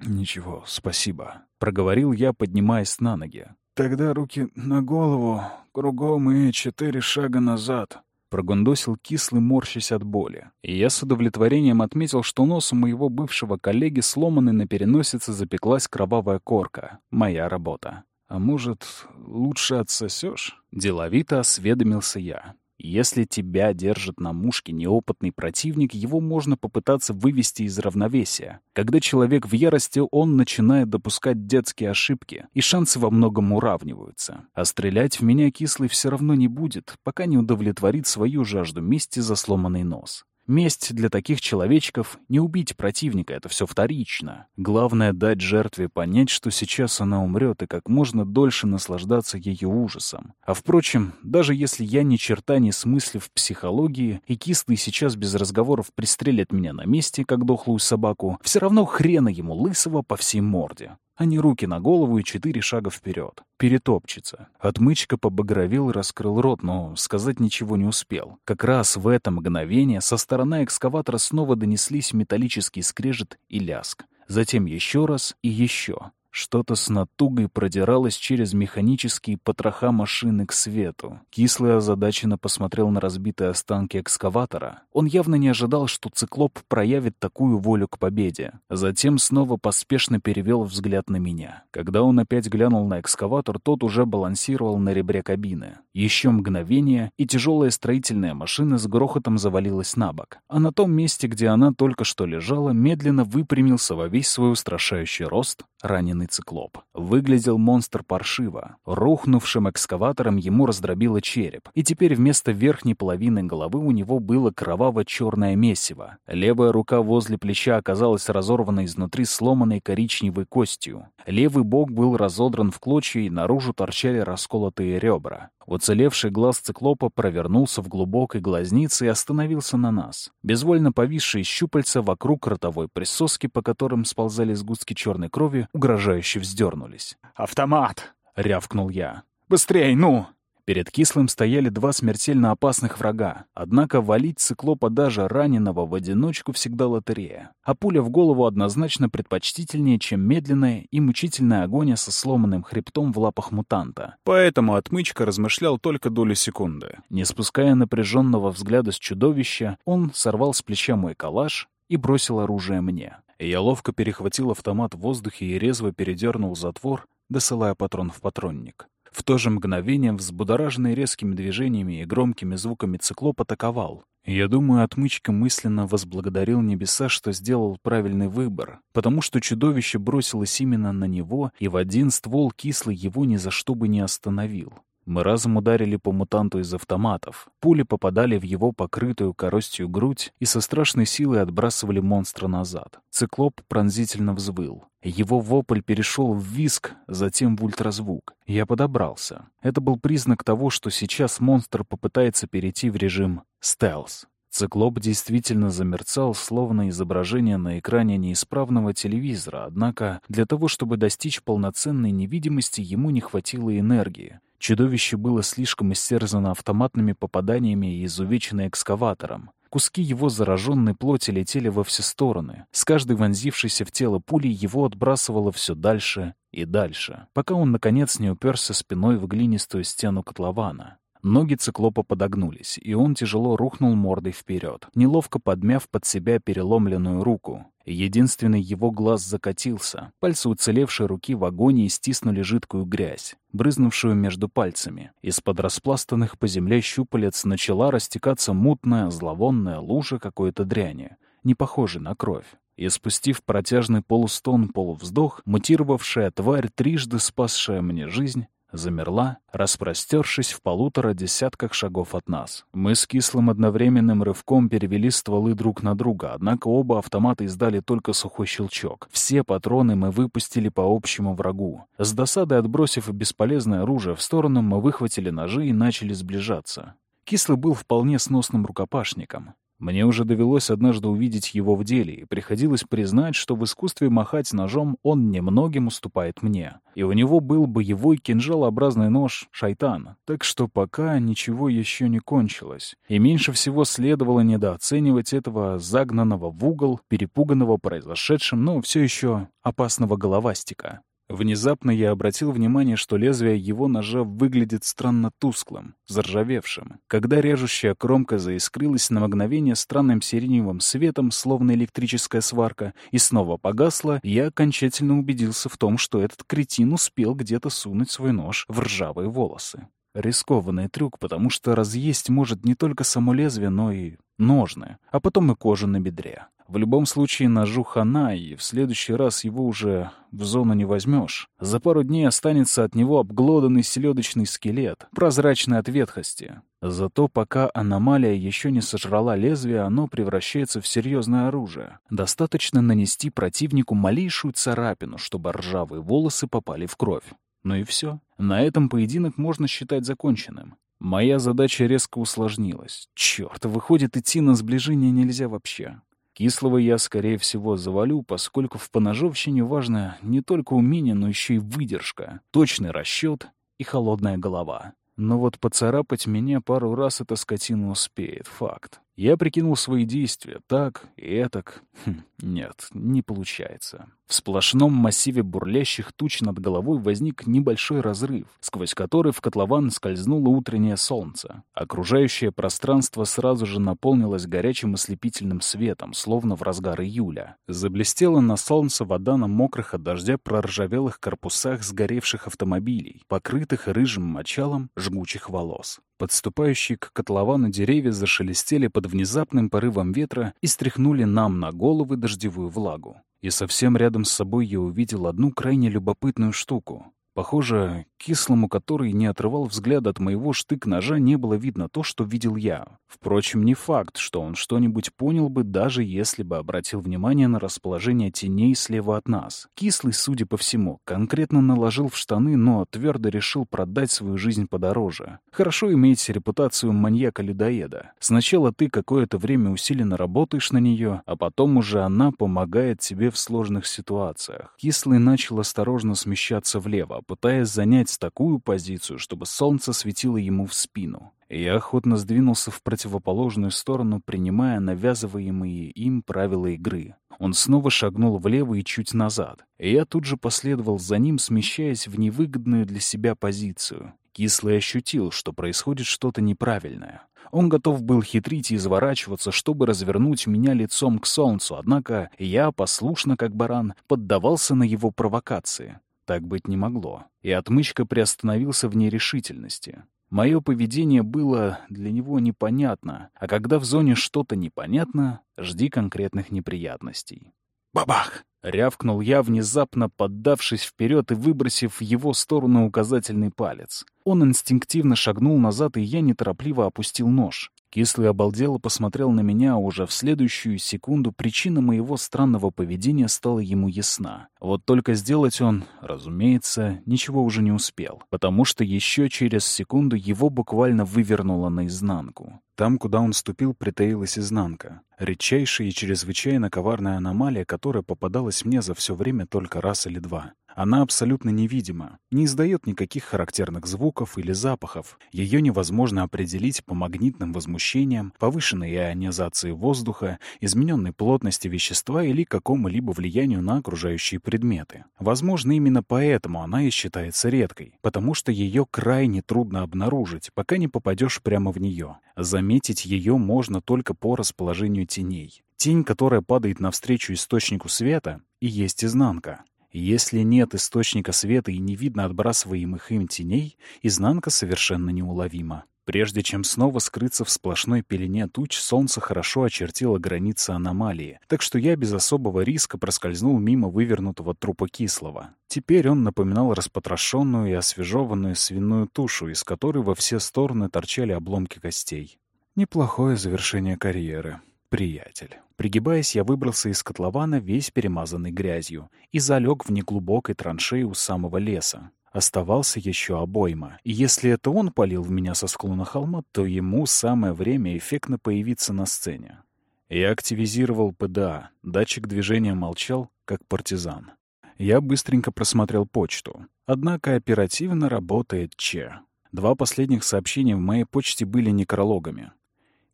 «Ничего, спасибо», — проговорил я, поднимаясь на ноги. «Тогда руки на голову, кругом и четыре шага назад», — прогундосил кислый, морщась от боли. И я с удовлетворением отметил, что нос у моего бывшего коллеги сломанный на переносице запеклась кровавая корка. Моя работа. «А может, лучше отсосешь?» — деловито осведомился я. Если тебя держит на мушке неопытный противник, его можно попытаться вывести из равновесия. Когда человек в ярости, он начинает допускать детские ошибки, и шансы во многом уравниваются. А стрелять в меня кислый все равно не будет, пока не удовлетворит свою жажду мести за сломанный нос. Месть для таких человечков — не убить противника, это все вторично. Главное — дать жертве понять, что сейчас она умрет, и как можно дольше наслаждаться ее ужасом. А впрочем, даже если я ни черта не смыслю в психологии, и кислый сейчас без разговоров пристрелит меня на месте, как дохлую собаку, все равно хрена ему лысого по всей морде а не руки на голову и четыре шага вперед. Перетопчется. Отмычка побагровел и раскрыл рот, но сказать ничего не успел. Как раз в это мгновение со стороны экскаватора снова донеслись металлический скрежет и ляск. Затем еще раз и еще. Что-то с натугой продиралось через механические потроха машины к свету. Кислый озадаченно посмотрел на разбитые останки экскаватора. Он явно не ожидал, что циклоп проявит такую волю к победе. Затем снова поспешно перевел взгляд на меня. Когда он опять глянул на экскаватор, тот уже балансировал на ребре кабины. Еще мгновение, и тяжелая строительная машина с грохотом завалилась на бок. А на том месте, где она только что лежала, медленно выпрямился во весь свой устрашающий рост раненый циклоп. Выглядел монстр паршиво. Рухнувшим экскаватором ему раздробило череп, и теперь вместо верхней половины головы у него было кроваво-черное месиво. Левая рука возле плеча оказалась разорвана изнутри сломанной коричневой костью. Левый бок был разодран в клочья, и наружу торчали расколотые ребра. Уцелевший глаз циклопа провернулся в глубокой глазнице и остановился на нас. Безвольно повисшие щупальца вокруг ротовой присоски, по которым сползали сгустки черной крови, угрожающе вздернулись. «Автомат!» — рявкнул я. «Быстрей, ну!» Перед Кислым стояли два смертельно опасных врага. Однако валить циклопа даже раненого в одиночку всегда лотерея. А пуля в голову однозначно предпочтительнее, чем медленная и мучительная агония со сломанным хребтом в лапах мутанта. Поэтому отмычка размышлял только долю секунды. Не спуская напряженного взгляда с чудовища, он сорвал с плеча мой калаш и бросил оружие мне. Я ловко перехватил автомат в воздухе и резво передернул затвор, досылая патрон в патронник. В то же мгновение, взбудораженный резкими движениями и громкими звуками циклоп атаковал. Я думаю, отмычка мысленно возблагодарил небеса, что сделал правильный выбор, потому что чудовище бросилось именно на него, и в один ствол кислый его ни за что бы не остановил. Мы разом ударили по мутанту из автоматов. Пули попадали в его покрытую коростью грудь и со страшной силой отбрасывали монстра назад. Циклоп пронзительно взвыл. Его вопль перешел в виск, затем в ультразвук. Я подобрался. Это был признак того, что сейчас монстр попытается перейти в режим стелс. Циклоп действительно замерцал, словно изображение на экране неисправного телевизора, однако для того, чтобы достичь полноценной невидимости, ему не хватило энергии. Чудовище было слишком истерзано автоматными попаданиями и изувечено экскаватором. Куски его зараженной плоти летели во все стороны. С каждой вонзившейся в тело пули его отбрасывало все дальше и дальше, пока он, наконец, не уперся спиной в глинистую стену котлована. Ноги циклопа подогнулись, и он тяжело рухнул мордой вперед, неловко подмяв под себя переломленную руку. Единственный его глаз закатился. Пальцы уцелевшей руки в агонии стиснули жидкую грязь, брызнувшую между пальцами. Из-под распластанных по земле щупалец начала растекаться мутная, зловонная лужа какой-то дряни, не похожей на кровь. И спустив протяжный полустон-полувздох, мутировавшая тварь, трижды спасшая мне жизнь, замерла, распростершись в полутора десятках шагов от нас. Мы с Кислым одновременным рывком перевели стволы друг на друга, однако оба автомата издали только сухой щелчок. Все патроны мы выпустили по общему врагу. С досадой отбросив бесполезное оружие в сторону, мы выхватили ножи и начали сближаться. Кислый был вполне сносным рукопашником. Мне уже довелось однажды увидеть его в деле, и приходилось признать, что в искусстве махать ножом он немногим уступает мне. И у него был боевой кинжалообразный нож «Шайтан». Так что пока ничего еще не кончилось. И меньше всего следовало недооценивать этого загнанного в угол, перепуганного произошедшим, но все еще опасного головастика. Внезапно я обратил внимание, что лезвие его ножа выглядит странно тусклым, заржавевшим. Когда режущая кромка заискрилась на мгновение странным сиреневым светом, словно электрическая сварка, и снова погасла, я окончательно убедился в том, что этот кретин успел где-то сунуть свой нож в ржавые волосы. Рискованный трюк, потому что разъесть может не только само лезвие, но и ножны, а потом и кожу на бедре. В любом случае ножу хана, и в следующий раз его уже в зону не возьмешь. За пару дней останется от него обглоданный селедочный скелет, прозрачный от ветхости. Зато пока аномалия еще не сожрала лезвие, оно превращается в серьезное оружие. Достаточно нанести противнику малейшую царапину, чтобы ржавые волосы попали в кровь. Ну и все. На этом поединок можно считать законченным. Моя задача резко усложнилась. Черт, выходит, идти на сближение нельзя вообще. Кислого я, скорее всего, завалю, поскольку в поножовщине важно не только умение, но еще и выдержка, точный расчет и холодная голова. Но вот поцарапать меня пару раз эта скотина успеет, факт. Я прикинул свои действия так и этак. Хм, нет, не получается. В сплошном массиве бурлящих туч над головой возник небольшой разрыв, сквозь который в котлован скользнуло утреннее солнце. Окружающее пространство сразу же наполнилось горячим ослепительным светом, словно в разгар июля. Заблестела на солнце вода на мокрых от дождя проржавелых корпусах сгоревших автомобилей, покрытых рыжим мочалом жгучих волос. Подступающие к котловану деревья зашелестели под внезапным порывом ветра и стряхнули нам на головы дождевую влагу. И совсем рядом с собой я увидел одну крайне любопытную штуку. Похоже, кислому, который не отрывал взгляд от моего штык-ножа, не было видно то, что видел я. Впрочем, не факт, что он что-нибудь понял бы, даже если бы обратил внимание на расположение теней слева от нас. Кислый, судя по всему, конкретно наложил в штаны, но твердо решил продать свою жизнь подороже. Хорошо иметь репутацию маньяка-людоеда. Сначала ты какое-то время усиленно работаешь на нее, а потом уже она помогает тебе в сложных ситуациях. Кислый начал осторожно смещаться влево, пытаясь занять такую позицию, чтобы солнце светило ему в спину. Я охотно сдвинулся в противоположную сторону, принимая навязываемые им правила игры. Он снова шагнул влево и чуть назад, и я тут же последовал за ним, смещаясь в невыгодную для себя позицию. Кислый ощутил, что происходит что-то неправильное. Он готов был хитрить и изворачиваться, чтобы развернуть меня лицом к солнцу, однако я, послушно как баран, поддавался на его провокации. Так быть не могло. И отмычка приостановился в нерешительности. Мое поведение было для него непонятно, а когда в зоне что-то непонятно, жди конкретных неприятностей. Бабах! Рявкнул я, внезапно поддавшись вперед и выбросив в его сторону указательный палец. Он инстинктивно шагнул назад, и я неторопливо опустил нож. Кислый обалдело посмотрел на меня, а уже в следующую секунду причина моего странного поведения стала ему ясна. Вот только сделать он, разумеется, ничего уже не успел, потому что еще через секунду его буквально вывернуло наизнанку. Там, куда он ступил, притаилась изнанка. Редчайшая и чрезвычайно коварная аномалия, которая попадалась мне за все время только раз или два. Она абсолютно невидима, не издает никаких характерных звуков или запахов. Ее невозможно определить по магнитным возмущениям, повышенной ионизации воздуха, измененной плотности вещества или какому-либо влиянию на окружающие предметы. Возможно, именно поэтому она и считается редкой, потому что ее крайне трудно обнаружить, пока не попадешь прямо в нее. Заметить ее можно только по расположению теней. Тень, которая падает навстречу источнику света, и есть изнанка. Если нет источника света и не видно отбрасываемых им теней, изнанка совершенно неуловима. Прежде чем снова скрыться в сплошной пелене туч, солнце хорошо очертило границы аномалии, так что я без особого риска проскользнул мимо вывернутого трупа кислого. Теперь он напоминал распотрошенную и освежеванную свиную тушу, из которой во все стороны торчали обломки костей. Неплохое завершение карьеры приятель. Пригибаясь, я выбрался из котлована, весь перемазанный грязью, и залег в неглубокой траншеи у самого леса. Оставался еще обойма, и если это он палил в меня со склона холма, то ему самое время эффектно появиться на сцене. Я активизировал ПДА, датчик движения молчал, как партизан. Я быстренько просмотрел почту. Однако оперативно работает Че. Два последних сообщения в моей почте были некрологами.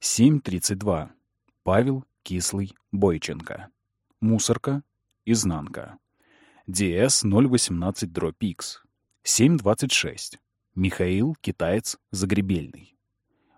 7.32. Павел Кислый Бойченко. Мусорка. Изнанка. ДС 018 дробь X. 726. Михаил Китаец Загребельный.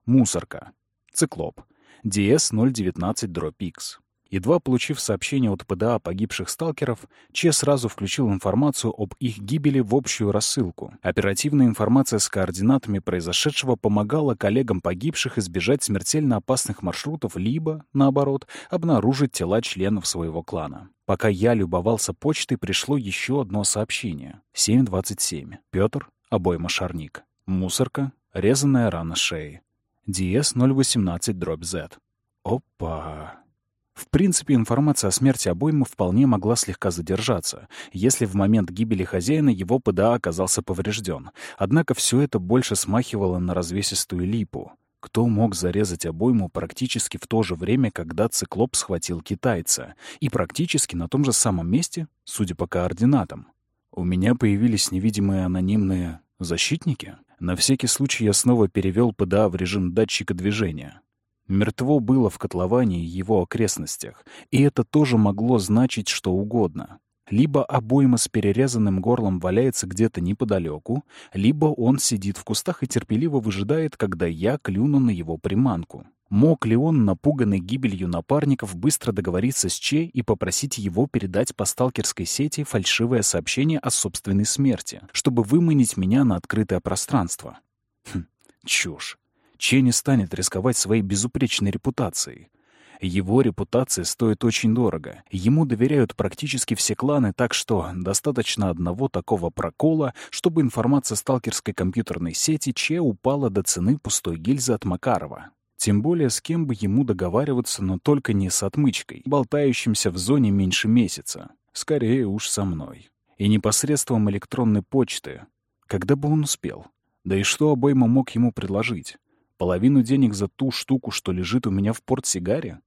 Мусорка. Циклоп. ДС 019 дробь X. Едва получив сообщение от ПДА погибших сталкеров, Че сразу включил информацию об их гибели в общую рассылку. Оперативная информация с координатами произошедшего помогала коллегам погибших избежать смертельно опасных маршрутов либо, наоборот, обнаружить тела членов своего клана. Пока я любовался почтой, пришло еще одно сообщение. 7.27. Петр, обойма шарник. Мусорка, резаная рана шеи. ДС 018 дробь Z. Опа! В принципе, информация о смерти обоймы вполне могла слегка задержаться, если в момент гибели хозяина его ПДА оказался поврежден. Однако все это больше смахивало на развесистую липу. Кто мог зарезать обойму практически в то же время, когда циклоп схватил китайца? И практически на том же самом месте, судя по координатам. У меня появились невидимые анонимные защитники. На всякий случай я снова перевел ПДА в режим датчика движения. Мертво было в котловане и его окрестностях, и это тоже могло значить что угодно. Либо обойма с перерезанным горлом валяется где-то неподалеку, либо он сидит в кустах и терпеливо выжидает, когда я клюну на его приманку. Мог ли он, напуганный гибелью напарников, быстро договориться с Че и попросить его передать по сталкерской сети фальшивое сообщение о собственной смерти, чтобы выманить меня на открытое пространство? Хм, чушь. Че не станет рисковать своей безупречной репутацией. Его репутация стоит очень дорого. Ему доверяют практически все кланы, так что достаточно одного такого прокола, чтобы информация сталкерской компьютерной сети Че упала до цены пустой гильзы от Макарова. Тем более с кем бы ему договариваться, но только не с отмычкой, болтающимся в зоне меньше месяца. Скорее уж со мной. И непосредством электронной почты. Когда бы он успел? Да и что обойма мог ему предложить? Половину денег за ту штуку, что лежит у меня в портсигаре?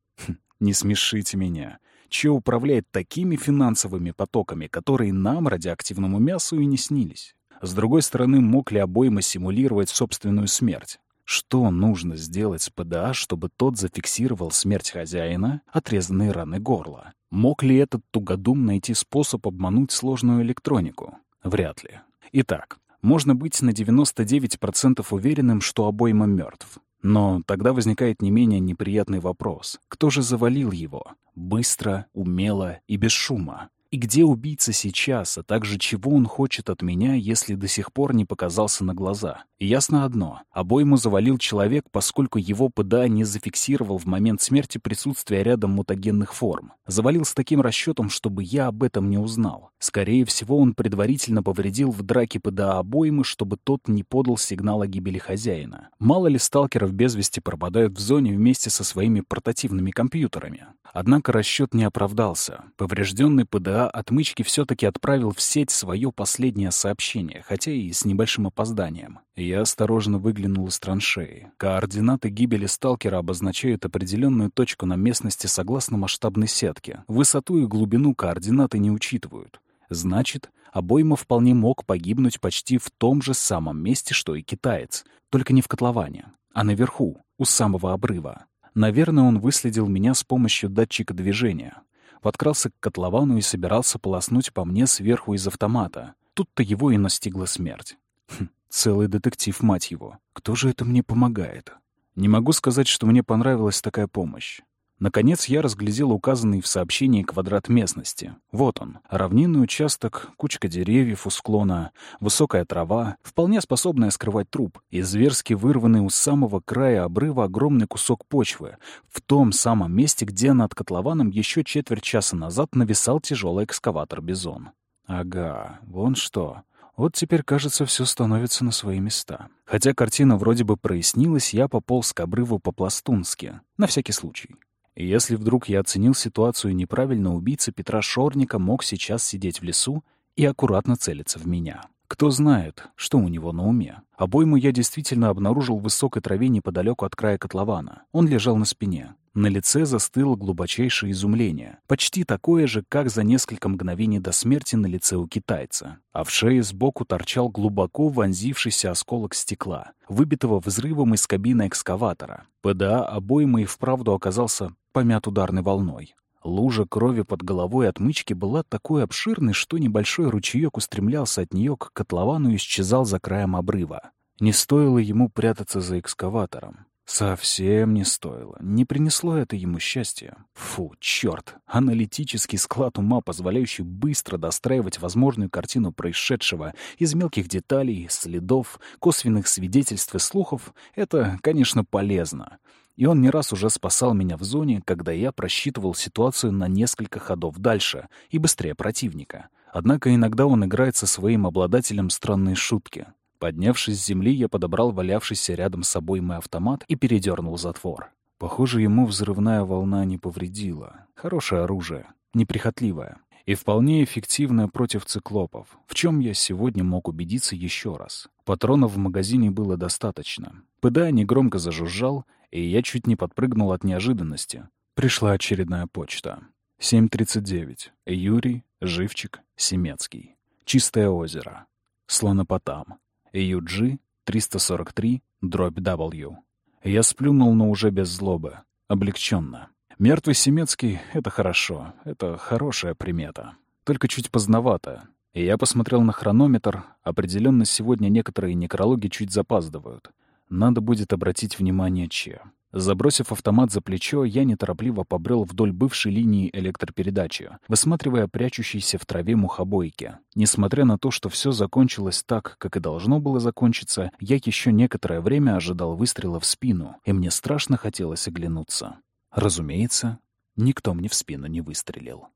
Не смешите меня. Че управляет такими финансовыми потоками, которые нам, радиоактивному мясу, и не снились? С другой стороны, мог ли обойма симулировать собственную смерть? Что нужно сделать с ПДА, чтобы тот зафиксировал смерть хозяина, отрезанные раны горла? Мог ли этот тугодум найти способ обмануть сложную электронику? Вряд ли. Итак, можно быть на 99% уверенным, что обойма мертв. Но тогда возникает не менее неприятный вопрос. Кто же завалил его? Быстро, умело и без шума. И где убийца сейчас, а также чего он хочет от меня, если до сих пор не показался на глаза? И ясно одно. Обойму завалил человек, поскольку его ПДА не зафиксировал в момент смерти присутствие рядом мутагенных форм. Завалил с таким расчетом, чтобы я об этом не узнал. Скорее всего, он предварительно повредил в драке ПДА обоймы, чтобы тот не подал сигнал о гибели хозяина. Мало ли сталкеров без вести пропадают в зоне вместе со своими портативными компьютерами. Однако расчет не оправдался. Поврежденный ПДА Отмычки все-таки отправил в сеть свое последнее сообщение, хотя и с небольшим опозданием. Я осторожно выглянул из траншеи. Координаты гибели сталкера обозначают определенную точку на местности согласно масштабной сетке. Высоту и глубину координаты не учитывают. Значит, обойма вполне мог погибнуть почти в том же самом месте, что и китаец, только не в котловане, а наверху, у самого обрыва. Наверное, он выследил меня с помощью датчика движения подкрался к котловану и собирался полоснуть по мне сверху из автомата. Тут-то его и настигла смерть. Хм, целый детектив, мать его. Кто же это мне помогает? Не могу сказать, что мне понравилась такая помощь. Наконец я разглядел указанный в сообщении квадрат местности. Вот он. Равнинный участок, кучка деревьев у склона, высокая трава, вполне способная скрывать труп, и зверски вырванный у самого края обрыва огромный кусок почвы, в том самом месте, где над котлованом еще четверть часа назад нависал тяжелый экскаватор «Бизон». Ага, вон что. Вот теперь, кажется, все становится на свои места. Хотя картина вроде бы прояснилась, я пополз к обрыву по-пластунски. На всякий случай. И если вдруг я оценил ситуацию неправильно, убийца Петра Шорника мог сейчас сидеть в лесу и аккуратно целиться в меня. Кто знает, что у него на уме. Обойму я действительно обнаружил в высокой траве неподалеку от края котлована. Он лежал на спине. На лице застыло глубочайшее изумление, почти такое же, как за несколько мгновений до смерти на лице у китайца. А в шее сбоку торчал глубоко вонзившийся осколок стекла, выбитого взрывом из кабины экскаватора. ПДА обоймы и вправду оказался помят ударной волной. Лужа крови под головой отмычки была такой обширной, что небольшой ручеек устремлялся от нее к котловану и исчезал за краем обрыва. Не стоило ему прятаться за экскаватором. Совсем не стоило. Не принесло это ему счастья. Фу, черт. Аналитический склад ума, позволяющий быстро достраивать возможную картину происшедшего из мелких деталей, следов, косвенных свидетельств и слухов, это, конечно, полезно. И он не раз уже спасал меня в зоне, когда я просчитывал ситуацию на несколько ходов дальше и быстрее противника. Однако иногда он играет со своим обладателем странные шутки. Поднявшись с земли, я подобрал валявшийся рядом с собой мой автомат и передернул затвор. Похоже, ему взрывная волна не повредила. Хорошее оружие, неприхотливое и вполне эффективное против циклопов, в чем я сегодня мог убедиться еще раз. Патронов в магазине было достаточно. ПДА негромко зажужжал, и я чуть не подпрыгнул от неожиданности. Пришла очередная почта. 7.39. Юрий, Живчик, Семецкий. Чистое озеро. Слонопотам. UG 343, дробь W. Я сплюнул, но уже без злобы. Облегченно. Мертвый Семецкий — это хорошо. Это хорошая примета. Только чуть поздновато. И я посмотрел на хронометр. Определенно сегодня некоторые некрологи чуть запаздывают. Надо будет обратить внимание Че. Забросив автомат за плечо, я неторопливо побрел вдоль бывшей линии электропередачи, высматривая прячущиеся в траве мухобойки. Несмотря на то, что все закончилось так, как и должно было закончиться, я еще некоторое время ожидал выстрела в спину, и мне страшно хотелось оглянуться. Разумеется, никто мне в спину не выстрелил.